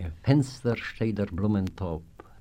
Im Fenster steht der Blumentopf.